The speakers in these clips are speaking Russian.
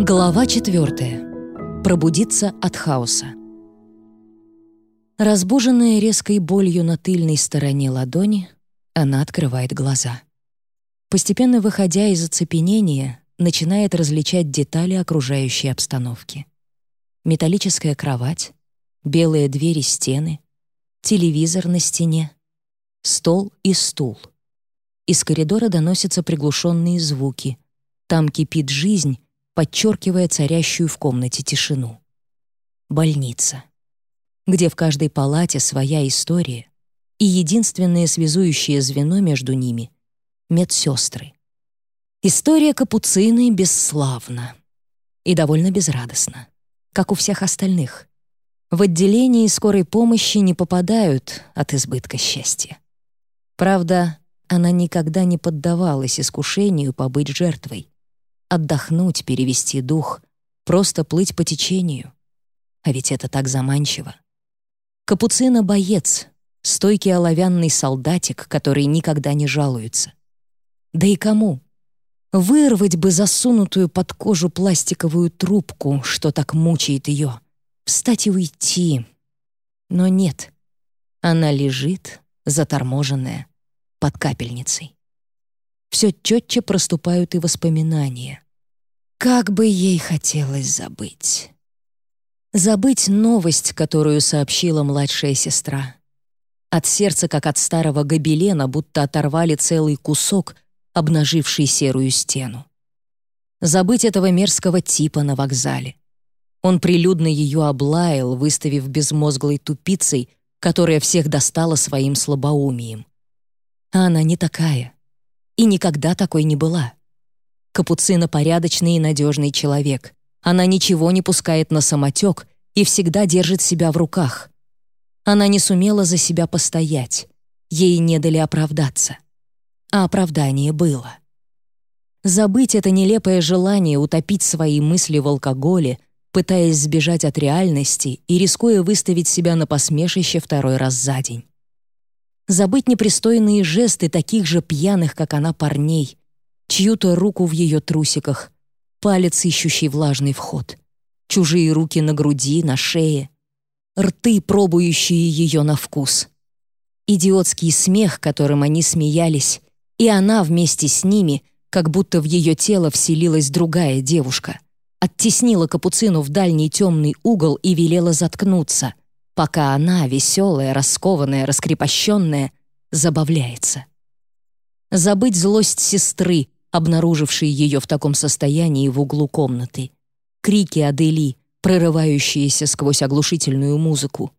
Глава четвертая. Пробудиться от хаоса. Разбуженная резкой болью на тыльной стороне ладони, она открывает глаза. Постепенно выходя из оцепенения, начинает различать детали окружающей обстановки. Металлическая кровать, белые двери стены, телевизор на стене, стол и стул. Из коридора доносятся приглушенные звуки. Там кипит жизнь, подчеркивая царящую в комнате тишину. Больница, где в каждой палате своя история, и единственное связующее звено между ними — медсестры. История капуцины бесславна и довольно безрадостна, как у всех остальных. В отделении скорой помощи не попадают от избытка счастья. Правда, она никогда не поддавалась искушению побыть жертвой, отдохнуть, перевести дух, просто плыть по течению. А ведь это так заманчиво. Капуцина — боец, стойкий оловянный солдатик, который никогда не жалуется. Да и кому? Вырвать бы засунутую под кожу пластиковую трубку, что так мучает ее, встать и уйти. Но нет. Она лежит, заторможенная, под капельницей. Все четче проступают и воспоминания. Как бы ей хотелось забыть. Забыть новость, которую сообщила младшая сестра. От сердца, как от старого гобелена, будто оторвали целый кусок, обнаживший серую стену. Забыть этого мерзкого типа на вокзале. Он прилюдно ее облаял, выставив безмозглой тупицей, которая всех достала своим слабоумием. А она не такая. И никогда такой не была. Капуцина порядочный и надежный человек. Она ничего не пускает на самотек и всегда держит себя в руках. Она не сумела за себя постоять. Ей не дали оправдаться. А оправдание было. Забыть это нелепое желание утопить свои мысли в алкоголе, пытаясь сбежать от реальности и рискуя выставить себя на посмешище второй раз за день. Забыть непристойные жесты таких же пьяных, как она, парней, чью-то руку в ее трусиках, палец, ищущий влажный вход, чужие руки на груди, на шее, рты, пробующие ее на вкус. Идиотский смех, которым они смеялись, и она вместе с ними, как будто в ее тело вселилась другая девушка, оттеснила капуцину в дальний темный угол и велела заткнуться, пока она, веселая, раскованная, раскрепощенная, забавляется. Забыть злость сестры, обнаруживший ее в таком состоянии в углу комнаты. Крики Адели, прорывающиеся сквозь оглушительную музыку.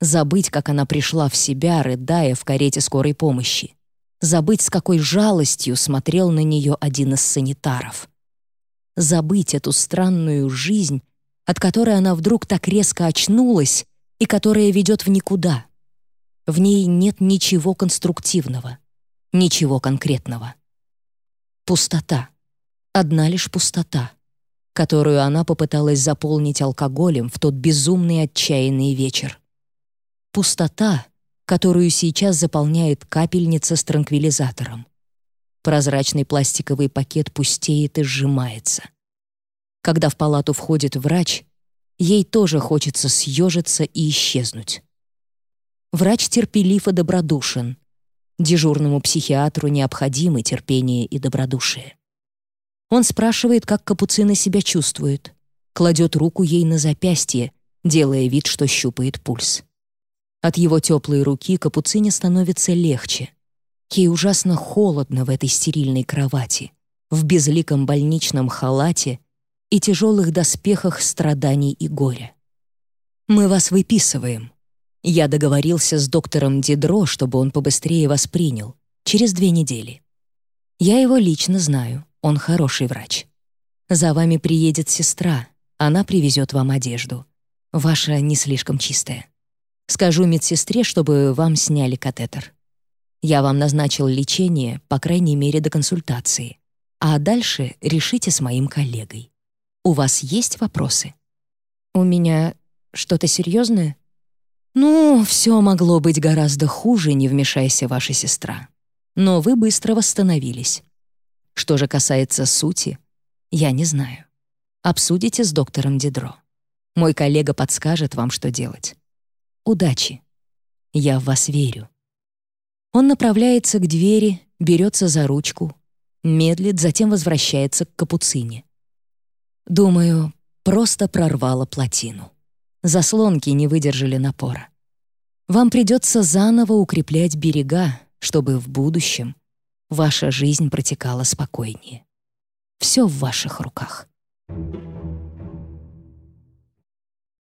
Забыть, как она пришла в себя, рыдая в карете скорой помощи. Забыть, с какой жалостью смотрел на нее один из санитаров. Забыть эту странную жизнь, от которой она вдруг так резко очнулась и которая ведет в никуда. В ней нет ничего конструктивного, ничего конкретного. Пустота. Одна лишь пустота, которую она попыталась заполнить алкоголем в тот безумный отчаянный вечер. Пустота, которую сейчас заполняет капельница с транквилизатором. Прозрачный пластиковый пакет пустеет и сжимается. Когда в палату входит врач, ей тоже хочется съежиться и исчезнуть. Врач терпелив и добродушен, Дежурному психиатру необходимы терпение и добродушие. Он спрашивает, как Капуцина себя чувствует, кладет руку ей на запястье, делая вид, что щупает пульс. От его теплой руки Капуцине становится легче. Ей ужасно холодно в этой стерильной кровати, в безликом больничном халате и тяжелых доспехах страданий и горя. «Мы вас выписываем», я договорился с доктором Дидро, чтобы он побыстрее вас принял. Через две недели. Я его лично знаю, он хороший врач. За вами приедет сестра, она привезет вам одежду. Ваша не слишком чистая. Скажу медсестре, чтобы вам сняли катетер. Я вам назначил лечение, по крайней мере, до консультации. А дальше решите с моим коллегой. У вас есть вопросы? У меня что-то серьезное? «Ну, все могло быть гораздо хуже, не вмешайся ваша сестра. Но вы быстро восстановились. Что же касается сути, я не знаю. Обсудите с доктором Дидро. Мой коллега подскажет вам, что делать. Удачи. Я в вас верю. Он направляется к двери, берется за ручку, медлит, затем возвращается к капуцине. Думаю, просто прорвало плотину. Заслонки не выдержали напора. Вам придется заново укреплять берега, чтобы в будущем ваша жизнь протекала спокойнее. Все в ваших руках. Thank you.